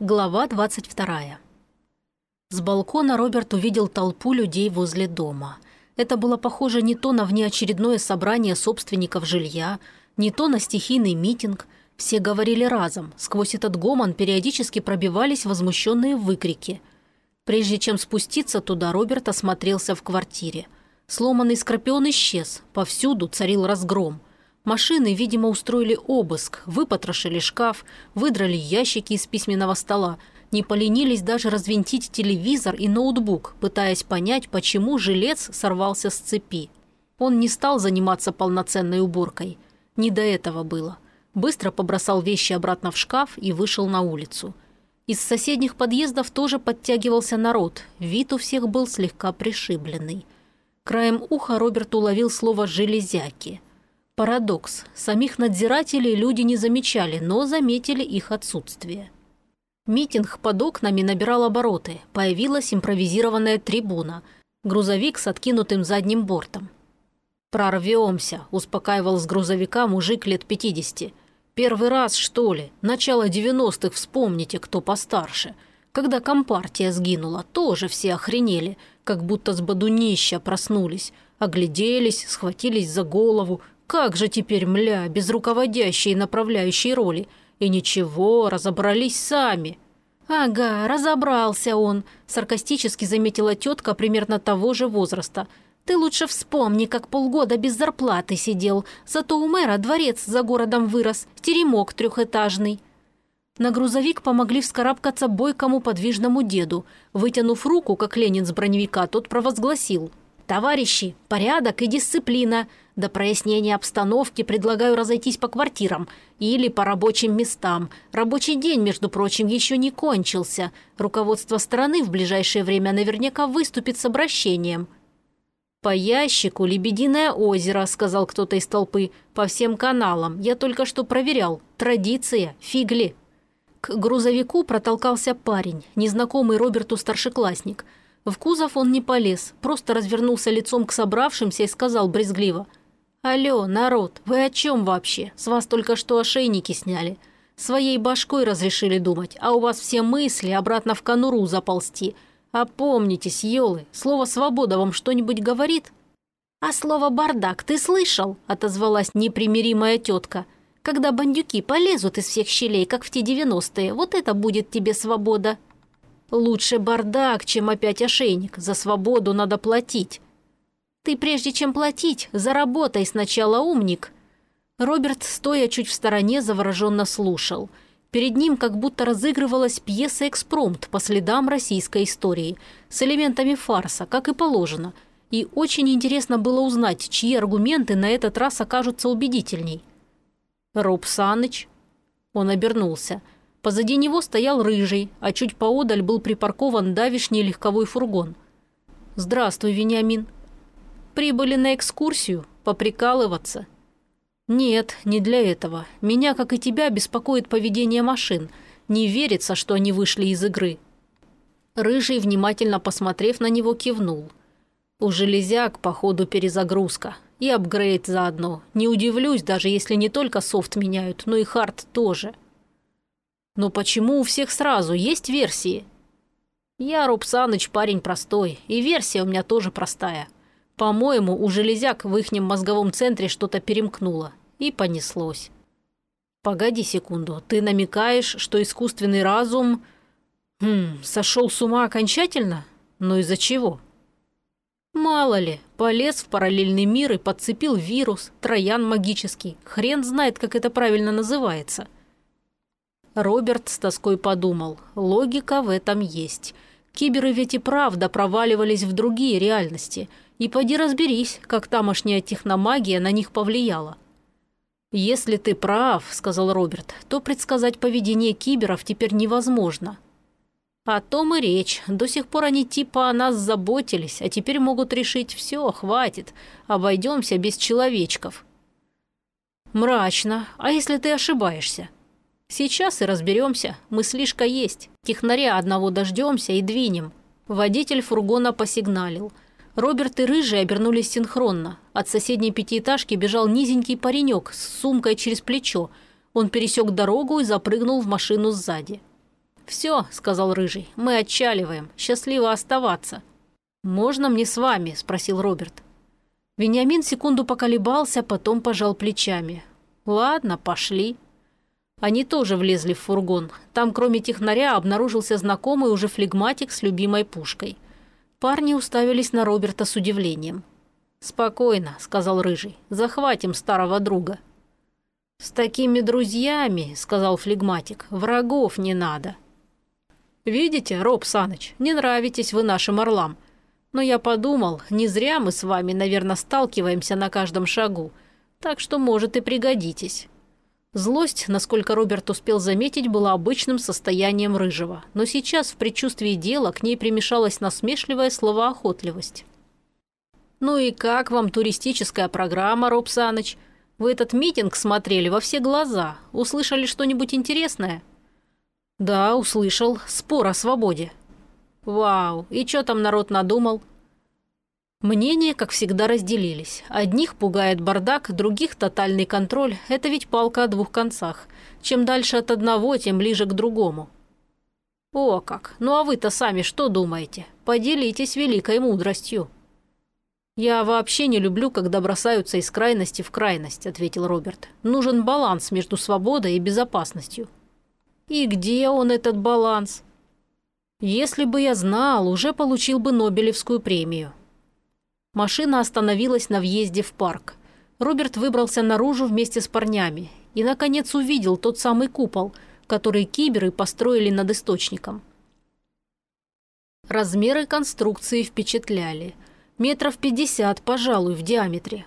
Глава 22. С балкона Роберт увидел толпу людей возле дома. Это было похоже не то на внеочередное собрание собственников жилья, не то на стихийный митинг. Все говорили разом. Сквозь этот гомон периодически пробивались возмущенные выкрики. Прежде чем спуститься туда, Роберт осмотрелся в квартире. Сломанный скорпион исчез. Повсюду царил разгром – Машины, видимо, устроили обыск, выпотрошили шкаф, выдрали ящики из письменного стола, не поленились даже развинтить телевизор и ноутбук, пытаясь понять, почему жилец сорвался с цепи. Он не стал заниматься полноценной уборкой. Не до этого было. Быстро побросал вещи обратно в шкаф и вышел на улицу. Из соседних подъездов тоже подтягивался народ. Вид у всех был слегка пришибленный. Краем уха Роберт уловил слово «железяки». Парадокс. Самих надзирателей люди не замечали, но заметили их отсутствие. Митинг под окнами набирал обороты. Появилась импровизированная трибуна. Грузовик с откинутым задним бортом. «Прорвемся», – успокаивал с грузовика мужик лет 50. «Первый раз, что ли? Начало 90-х вспомните, кто постарше. Когда компартия сгинула, тоже все охренели, как будто с бодунища проснулись. Огляделись, схватились за голову, как же теперь, мля, без руководящей и направляющей роли? И ничего, разобрались сами. «Ага, разобрался он», – саркастически заметила тетка примерно того же возраста. «Ты лучше вспомни, как полгода без зарплаты сидел. Зато у мэра дворец за городом вырос, теремок трехэтажный». На грузовик помогли вскарабкаться бойкому подвижному деду. Вытянув руку, как Ленин с броневика, тот провозгласил – «Товарищи, порядок и дисциплина. До прояснения обстановки предлагаю разойтись по квартирам или по рабочим местам. Рабочий день, между прочим, еще не кончился. Руководство страны в ближайшее время наверняка выступит с обращением». «По ящику «Лебединое озеро», — сказал кто-то из толпы. «По всем каналам. Я только что проверял. Традиция. Фигли». К грузовику протолкался парень, незнакомый Роберту старшеклассник — в кузов он не полез, просто развернулся лицом к собравшимся и сказал брезгливо. «Алло, народ, вы о чем вообще? С вас только что ошейники сняли. Своей башкой разрешили думать, а у вас все мысли обратно в конуру заползти. Опомнитесь, елы, слово «свобода» вам что-нибудь говорит?» «А слово «бардак» ты слышал?» – отозвалась непримиримая тетка. «Когда бандюки полезут из всех щелей, как в те девяностые, вот это будет тебе свобода». Лучше бардак, чем опять ошейник. За свободу надо платить. Ты прежде чем платить, заработай сначала, умник. Роберт, стоя чуть в стороне, завороженно слушал. Перед ним как будто разыгрывалась пьеса-экспромт по следам российской истории, с элементами фарса, как и положено. И очень интересно было узнать, чьи аргументы на этот раз окажутся убедительней. «Роб Саныч?» Он обернулся – Позади него стоял рыжий, а чуть поодаль был припаркован давишний легковой фургон. «Здравствуй, Вениамин». «Прибыли на экскурсию? Поприкалываться?» «Нет, не для этого. Меня, как и тебя, беспокоит поведение машин. Не верится, что они вышли из игры». Рыжий, внимательно посмотрев на него, кивнул. «У железяк, походу, перезагрузка. И апгрейд заодно. Не удивлюсь, даже если не только софт меняют, но и хард тоже». Но почему у всех сразу? Есть версии? Я, Роб Саныч, парень простой, и версия у меня тоже простая. По-моему, у железяк в ихнем мозговом центре что-то перемкнуло. И понеслось. Погоди секунду, ты намекаешь, что искусственный разум... Хм, сошел с ума окончательно? Но из-за чего? Мало ли, полез в параллельный мир и подцепил вирус, троян магический. Хрен знает, как это правильно называется. Роберт с тоской подумал. Логика в этом есть. Киберы ведь и правда проваливались в другие реальности. И поди разберись, как тамошняя техномагия на них повлияла. «Если ты прав», — сказал Роберт, — «то предсказать поведение киберов теперь невозможно». «О том и речь. До сих пор они типа о нас заботились, а теперь могут решить все, хватит, обойдемся без человечков». «Мрачно. А если ты ошибаешься?» Сейчас и разберемся. Мыслишка есть. Технаря одного дождемся и двинем. Водитель фургона посигналил. Роберт и Рыжий обернулись синхронно. От соседней пятиэтажки бежал низенький паренек с сумкой через плечо. Он пересек дорогу и запрыгнул в машину сзади. «Все», — сказал Рыжий, — «мы отчаливаем. Счастливо оставаться». «Можно мне с вами?» – спросил Роберт. Вениамин секунду поколебался, потом пожал плечами. «Ладно, пошли». Они тоже влезли в фургон. Там, кроме технаря, обнаружился знакомый уже флегматик с любимой пушкой. Парни уставились на Роберта с удивлением. «Спокойно», – сказал Рыжий. «Захватим старого друга». «С такими друзьями», – сказал флегматик, – «врагов не надо». «Видите, Роб Саныч, не нравитесь вы нашим орлам. Но я подумал, не зря мы с вами, наверное, сталкиваемся на каждом шагу, так что, может, и пригодитесь». Злость, насколько Роберт успел заметить, была обычным состоянием рыжего, но сейчас в предчувствии дела к ней примешалась насмешливая словоохотливость. «Ну и как вам туристическая программа, Роб Саныч? Вы этот митинг смотрели во все глаза. Услышали что-нибудь интересное?» «Да, услышал. Спор о свободе». «Вау! И что там народ надумал?» Мнения, как всегда, разделились. Одних пугает бардак, других – тотальный контроль. Это ведь палка о двух концах. Чем дальше от одного, тем ближе к другому. О как! Ну а вы-то сами что думаете? Поделитесь великой мудростью. «Я вообще не люблю, когда бросаются из крайности в крайность», – ответил Роберт. «Нужен баланс между свободой и безопасностью». «И где он, этот баланс?» «Если бы я знал, уже получил бы Нобелевскую премию. Машина остановилась на въезде в парк. Роберт выбрался наружу вместе с парнями и, наконец, увидел тот самый купол, который киберы построили над источником. Размеры конструкции впечатляли. Метров пятьдесят, пожалуй, в диаметре.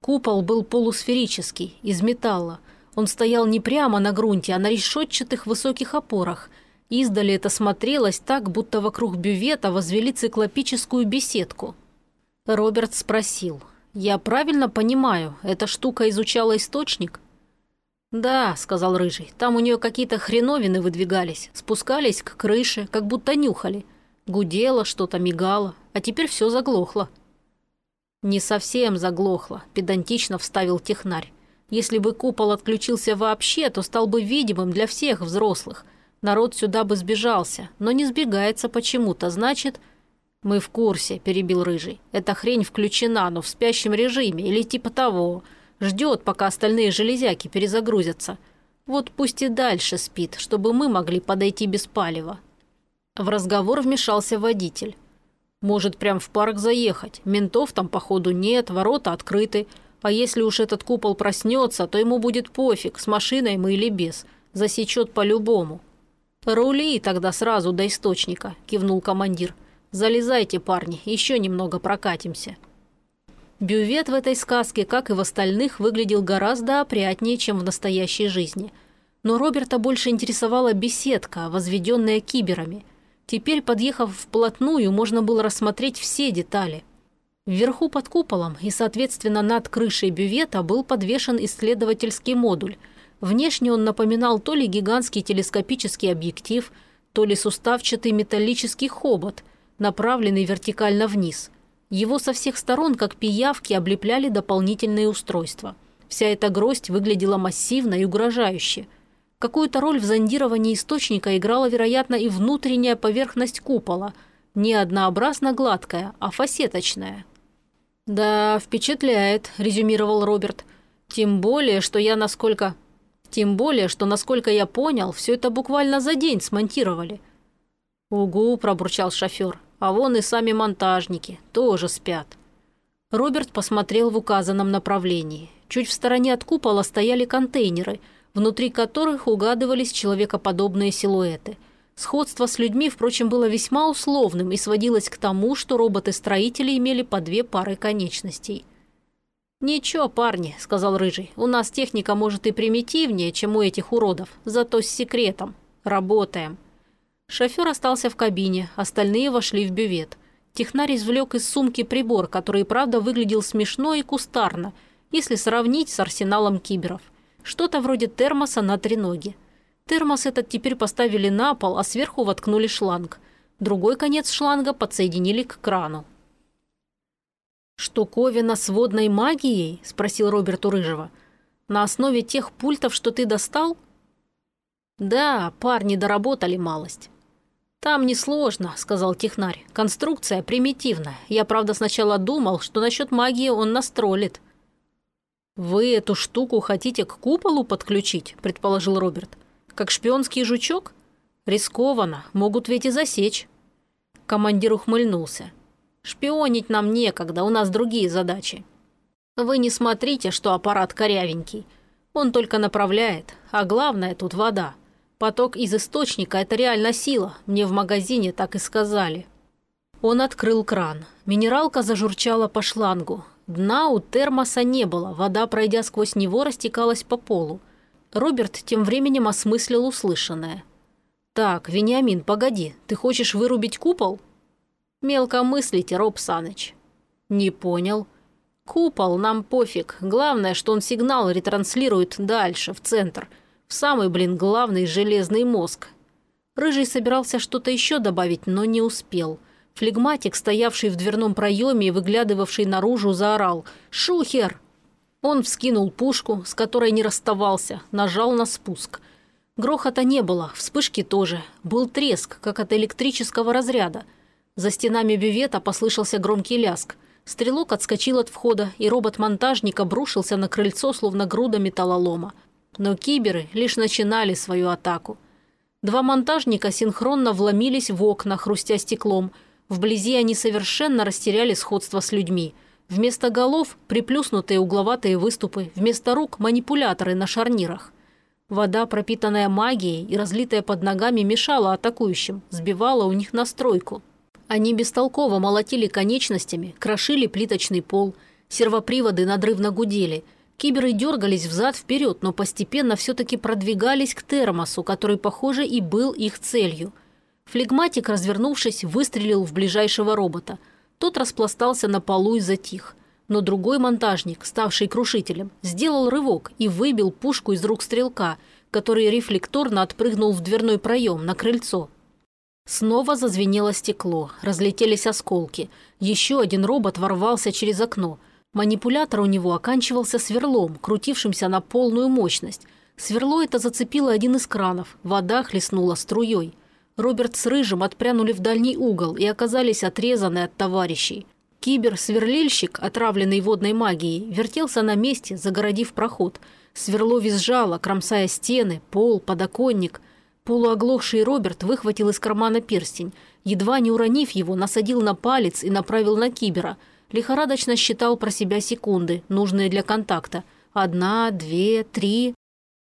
Купол был полусферический, из металла. Он стоял не прямо на грунте, а на решетчатых высоких опорах. Издали это смотрелось так, будто вокруг бювета возвели циклопическую беседку – Роберт спросил. «Я правильно понимаю, эта штука изучала источник?» «Да», — сказал Рыжий, — «там у нее какие-то хреновины выдвигались, спускались к крыше, как будто нюхали. Гудело, что-то мигало, а теперь все заглохло». «Не совсем заглохло», — педантично вставил технарь. «Если бы купол отключился вообще, то стал бы видимым для всех взрослых. Народ сюда бы сбежался, но не сбегается почему-то, значит, «Мы в курсе», – перебил Рыжий. «Эта хрень включена, но в спящем режиме или типа того. Ждет, пока остальные железяки перезагрузятся. Вот пусть и дальше спит, чтобы мы могли подойти без палева». В разговор вмешался водитель. «Может, прям в парк заехать? Ментов там, походу, нет, ворота открыты. А если уж этот купол проснется, то ему будет пофиг, с машиной мы или без. Засечет по-любому». «Рули тогда сразу до источника», – кивнул командир. Залезайте, парни, еще немного прокатимся». Бювет в этой сказке, как и в остальных, выглядел гораздо опрятнее, чем в настоящей жизни. Но Роберта больше интересовала беседка, возведенная киберами. Теперь, подъехав вплотную, можно было рассмотреть все детали. Вверху под куполом и, соответственно, над крышей бювета был подвешен исследовательский модуль. Внешне он напоминал то ли гигантский телескопический объектив, то ли суставчатый металлический хобот – направленный вертикально вниз. Его со всех сторон, как пиявки, облепляли дополнительные устройства. Вся эта гроздь выглядела массивно и угрожающе. Какую-то роль в зондировании источника играла, вероятно, и внутренняя поверхность купола, не однообразно гладкая, а фасеточная. «Да, впечатляет», – резюмировал Роберт. «Тем более, что я насколько...» «Тем более, что, насколько я понял, все это буквально за день смонтировали». «Угу», – пробурчал шофер. А вон и сами монтажники тоже спят. Роберт посмотрел в указанном направлении. Чуть в стороне от купола стояли контейнеры, внутри которых угадывались человекоподобные силуэты. Сходство с людьми, впрочем, было весьма условным и сводилось к тому, что роботы-строители имели по две пары конечностей. «Ничего, парни», – сказал Рыжий, – «у нас техника может и примитивнее, чем у этих уродов, зато с секретом. Работаем». Шофер остался в кабине, остальные вошли в бювет. Технарь извлек из сумки прибор, который, правда, выглядел смешно и кустарно, если сравнить с арсеналом киберов. Что-то вроде термоса на треноге. Термос этот теперь поставили на пол, а сверху воткнули шланг. Другой конец шланга подсоединили к крану. «Штуковина с водной магией?» – спросил Роберт у Рыжего. «На основе тех пультов, что ты достал?» «Да, парни доработали малость». «Там несложно», — сказал технарь. «Конструкция примитивная. Я, правда, сначала думал, что насчет магии он настролит». «Вы эту штуку хотите к куполу подключить?» – предположил Роберт. «Как шпионский жучок? Рискованно, могут ведь и засечь». Командир ухмыльнулся. «Шпионить нам некогда, у нас другие задачи. Вы не смотрите, что аппарат корявенький. Он только направляет, а главное тут вода. Поток из источника – это реально сила, мне в магазине так и сказали». Он открыл кран. Минералка зажурчала по шлангу. Дна у термоса не было, вода, пройдя сквозь него, растекалась по полу. Роберт тем временем осмыслил услышанное. «Так, Вениамин, погоди, ты хочешь вырубить купол?» «Мелко мыслите, Роб Саныч». «Не понял». «Купол, нам пофиг. Главное, что он сигнал ретранслирует дальше, в центр. В самый, блин, главный железный мозг». Рыжий собирался что-то еще добавить, но не успел. Флегматик, стоявший в дверном проеме и выглядывавший наружу, заорал «Шухер!». Он вскинул пушку, с которой не расставался, нажал на спуск. Грохота не было, вспышки тоже. Был треск, как от электрического разряда. За стенами бювета послышался громкий ляск. Стрелок отскочил от входа, и робот-монтажник обрушился на крыльцо, словно груда металлолома. Но киберы лишь начинали свою атаку. Два монтажника синхронно вломились в окна, хрустя стеклом. Вблизи они совершенно растеряли сходство с людьми – Вместо голов – приплюснутые угловатые выступы, вместо рук – манипуляторы на шарнирах. Вода, пропитанная магией и разлитая под ногами, мешала атакующим, сбивала у них настройку. Они бестолково молотили конечностями, крошили плиточный пол, сервоприводы надрывно гудели. Киберы дергались взад-вперед, но постепенно все-таки продвигались к термосу, который, похоже, и был их целью. Флегматик, развернувшись, выстрелил в ближайшего робота – тот распластался на полу и затих. Но другой монтажник, ставший крушителем, сделал рывок и выбил пушку из рук стрелка, который рефлекторно отпрыгнул в дверной проем на крыльцо. Снова зазвенело стекло, разлетелись осколки. Еще один робот ворвался через окно. Манипулятор у него оканчивался сверлом, крутившимся на полную мощность. Сверло это зацепило один из кранов, вода хлестнула струей. Роберт с Рыжим отпрянули в дальний угол и оказались отрезаны от товарищей. Кибер-сверлильщик, отравленный водной магией, вертелся на месте, загородив проход. Сверло визжало, кромсая стены, пол, подоконник. Полуоглохший Роберт выхватил из кармана перстень. Едва не уронив его, насадил на палец и направил на Кибера. Лихорадочно считал про себя секунды, нужные для контакта. Одна, две, три.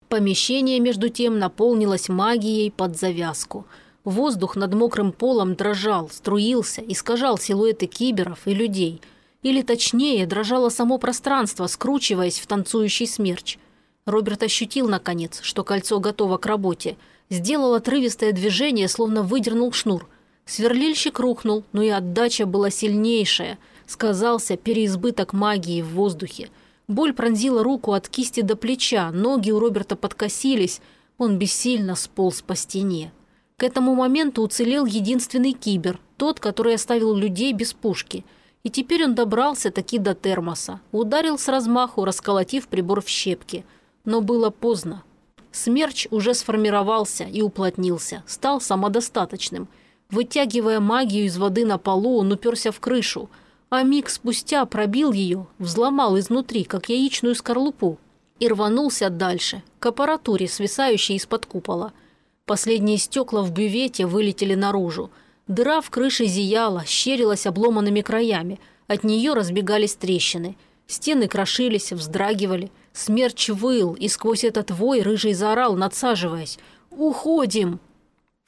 Помещение, между тем, наполнилось магией под завязку – Воздух над мокрым полом дрожал, струился, искажал силуэты киберов и людей. Или точнее, дрожало само пространство, скручиваясь в танцующий смерч. Роберт ощутил, наконец, что кольцо готово к работе. Сделал отрывистое движение, словно выдернул шнур. Сверлильщик рухнул, но и отдача была сильнейшая. Сказался переизбыток магии в воздухе. Боль пронзила руку от кисти до плеча, ноги у Роберта подкосились. Он бессильно сполз по стене. К этому моменту уцелел единственный кибер, тот, который оставил людей без пушки. И теперь он добрался таки до термоса. Ударил с размаху, расколотив прибор в щепки. Но было поздно. Смерч уже сформировался и уплотнился, стал самодостаточным. Вытягивая магию из воды на полу, он уперся в крышу, а миг спустя пробил ее, взломал изнутри, как яичную скорлупу, и рванулся дальше, к аппаратуре, свисающей из-под купола – Последние стекла в бювете вылетели наружу. Дыра в крыше зияла, щерилась обломанными краями. От нее разбегались трещины. Стены крошились, вздрагивали. Смерч выл, и сквозь этот вой рыжий заорал, надсаживаясь. «Уходим!»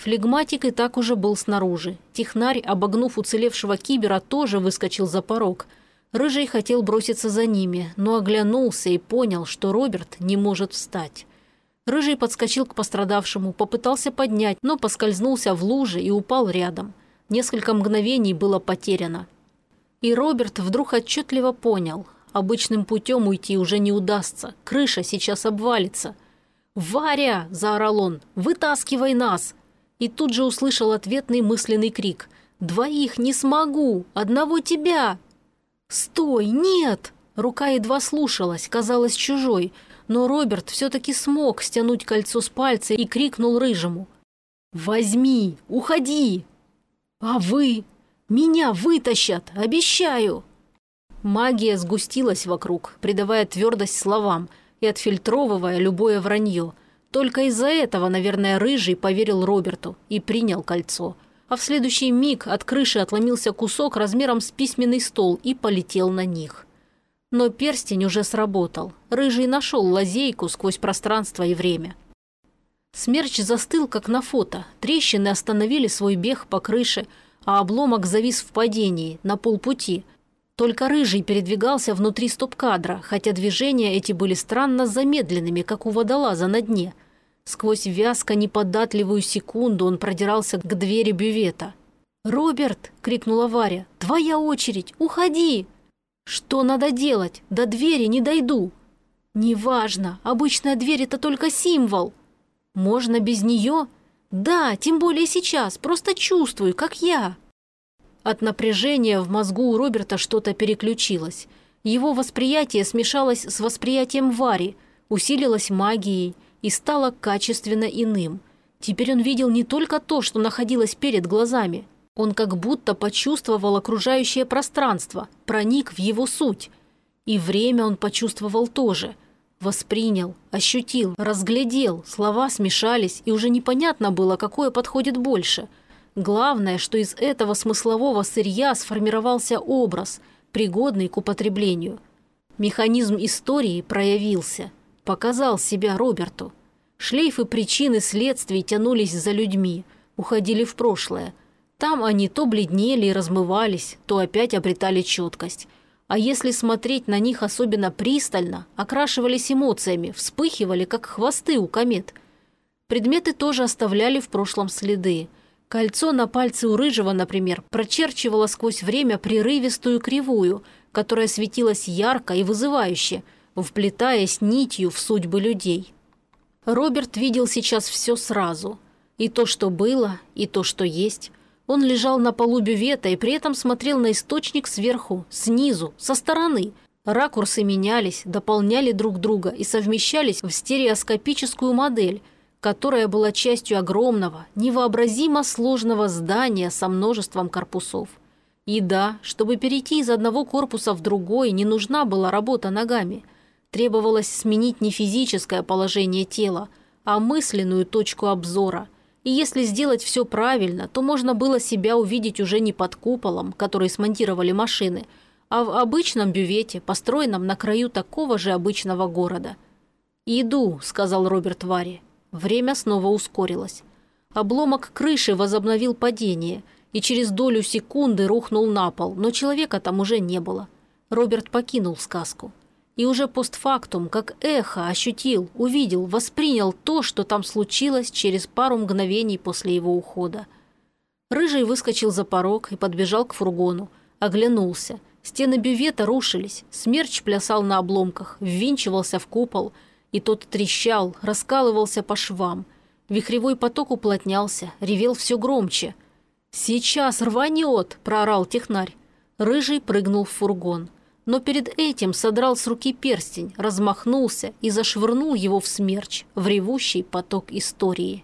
Флегматик и так уже был снаружи. Технарь, обогнув уцелевшего кибера, тоже выскочил за порог. Рыжий хотел броситься за ними, но оглянулся и понял, что Роберт не может встать. Рыжий подскочил к пострадавшему, попытался поднять, но поскользнулся в луже и упал рядом. Несколько мгновений было потеряно. И Роберт вдруг отчетливо понял. Обычным путем уйти уже не удастся. Крыша сейчас обвалится. «Варя!» – заорал он. «Вытаскивай нас!» И тут же услышал ответный мысленный крик. «Двоих не смогу! Одного тебя!» «Стой! Нет!» Рука едва слушалась, казалась чужой – Но Роберт все-таки смог стянуть кольцо с пальца и крикнул рыжему. «Возьми! Уходи!» «А вы? Меня вытащат! Обещаю!» Магия сгустилась вокруг, придавая твердость словам и отфильтровывая любое вранье. Только из-за этого, наверное, Рыжий поверил Роберту и принял кольцо. А в следующий миг от крыши отломился кусок размером с письменный стол и полетел на них. Но перстень уже сработал. Рыжий нашел лазейку сквозь пространство и время. Смерч застыл, как на фото. Трещины остановили свой бег по крыше, а обломок завис в падении, на полпути – только Рыжий передвигался внутри стоп-кадра, хотя движения эти были странно замедленными, как у водолаза на дне. Сквозь вязко неподатливую секунду он продирался к двери бювета. «Роберт!» – крикнула Варя. «Твоя очередь! Уходи!» «Что надо делать? До двери не дойду!» «Неважно! Обычная дверь – это только символ!» «Можно без нее?» «Да, тем более сейчас! Просто чувствую, как я!» От напряжения в мозгу у Роберта что-то переключилось. Его восприятие смешалось с восприятием Вари, усилилось магией и стало качественно иным. Теперь он видел не только то, что находилось перед глазами. Он как будто почувствовал окружающее пространство, проник в его суть. И время он почувствовал тоже. Воспринял, ощутил, разглядел, слова смешались, и уже непонятно было, какое подходит больше – Главное, что из этого смыслового сырья сформировался образ, пригодный к употреблению. Механизм истории проявился, показал себя Роберту. Шлейфы причин и следствий тянулись за людьми, уходили в прошлое. Там они то бледнели и размывались, то опять обретали четкость. А если смотреть на них особенно пристально, окрашивались эмоциями, вспыхивали, как хвосты у комет. Предметы тоже оставляли в прошлом следы – Кольцо на пальце у рыжего, например, прочерчивало сквозь время прерывистую кривую, которая светилась ярко и вызывающе, вплетаясь нитью в судьбы людей. Роберт видел сейчас все сразу. И то, что было, и то, что есть. Он лежал на полу бювета и при этом смотрел на источник сверху, снизу, со стороны. Ракурсы менялись, дополняли друг друга и совмещались в стереоскопическую модель – которая была частью огромного, невообразимо сложного здания со множеством корпусов. И да, чтобы перейти из одного корпуса в другой, не нужна была работа ногами. Требовалось сменить не физическое положение тела, а мысленную точку обзора. И если сделать все правильно, то можно было себя увидеть уже не под куполом, который смонтировали машины, а в обычном бювете, построенном на краю такого же обычного города. «Иду», — сказал Роберт Варри. Время снова ускорилось. Обломок крыши возобновил падение и через долю секунды рухнул на пол, но человека там уже не было. Роберт покинул сказку. И уже постфактум, как эхо, ощутил, увидел, воспринял то, что там случилось через пару мгновений после его ухода. Рыжий выскочил за порог и подбежал к фургону. Оглянулся. Стены бювета рушились, смерч плясал на обломках, ввинчивался в купол – и тот трещал, раскалывался по швам. Вихревой поток уплотнялся, ревел все громче. «Сейчас рванет!» – проорал технарь. Рыжий прыгнул в фургон. Но перед этим содрал с руки перстень, размахнулся и зашвырнул его в смерч, в ревущий поток истории.